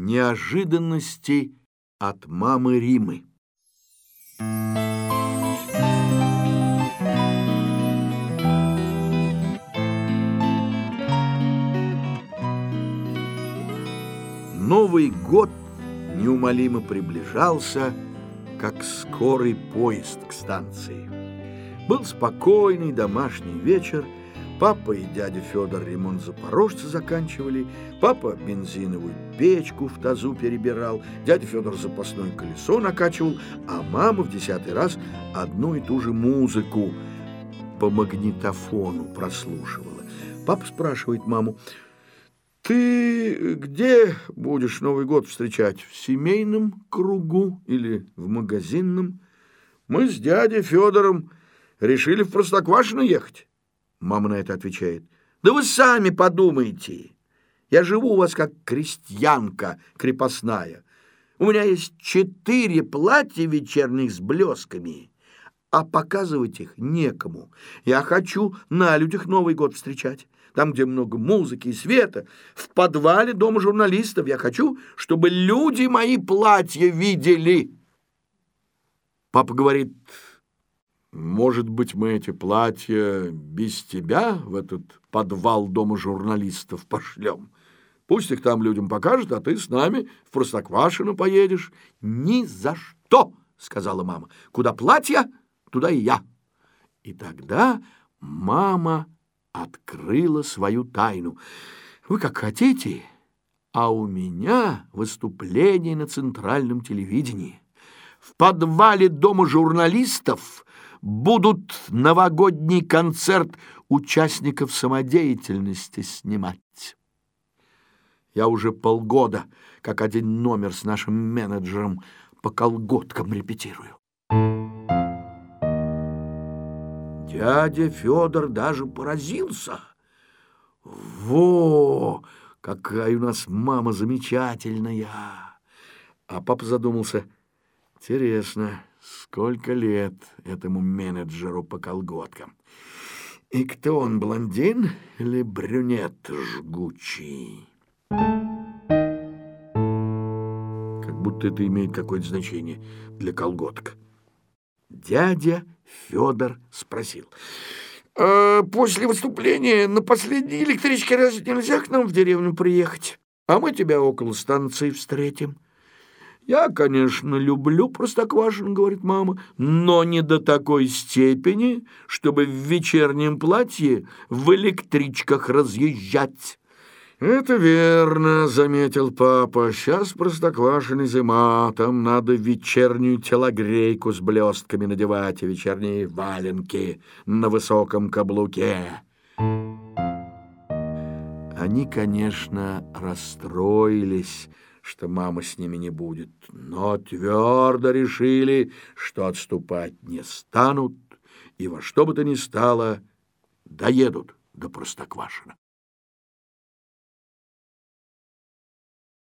Неожиданности от мамы Римы. Новый год неумолимо приближался, как скорый поезд к станции. Был спокойный домашний вечер, Папа и дядя Федор ремонт запорожца заканчивали, папа бензиновую печку в тазу перебирал, дядя Федор запасное колесо накачивал, а мама в десятый раз одну и ту же музыку по магнитофону прослушивала. Папа спрашивает маму, «Ты где будешь Новый год встречать? В семейном кругу или в магазинном? Мы с дядей Федором решили в Простоквашино ехать». Мама на это отвечает. Да вы сами подумайте. Я живу у вас как крестьянка крепостная. У меня есть четыре платья вечерних с блесками, а показывать их некому. Я хочу на людях Новый год встречать. Там, где много музыки и света, в подвале дома журналистов. Я хочу, чтобы люди мои платья видели. Папа говорит, может быть, мы эти платья без тебя в этот подвал дома журналистов пошлем? Пусть их там людям покажут, а ты с нами в Простоквашино поедешь. Ни за что, сказала мама. Куда платья, туда и я. И тогда мама открыла свою тайну. Вы как хотите, а у меня выступление на центральном телевидении. В подвале дома журналистов будут новогодний концерт участников самодеятельности снимать. Я уже полгода, как один номер с нашим менеджером, по колготкам репетирую. Дядя Федор даже поразился. Во, какая у нас мама замечательная! А папа задумался. Интересно, Сколько лет этому менеджеру по колготкам? И кто он, блондин или брюнет жгучий? Как будто это имеет какое-то значение для колготок. Дядя Федор спросил. «А после выступления на последней электричке разве нельзя к нам в деревню приехать? А мы тебя около станции встретим». «Я, конечно, люблю Простоквашино, — говорит мама, — но не до такой степени, чтобы в вечернем платье в электричках разъезжать». «Это верно», — заметил папа. «Сейчас Простоквашино зима, там надо вечернюю телогрейку с блестками надевать и вечерние валенки на высоком каблуке». Они, конечно, расстроились, — что мама с ними не будет, но твердо решили, что отступать не станут и во что бы то ни стало доедут до Простоквашина.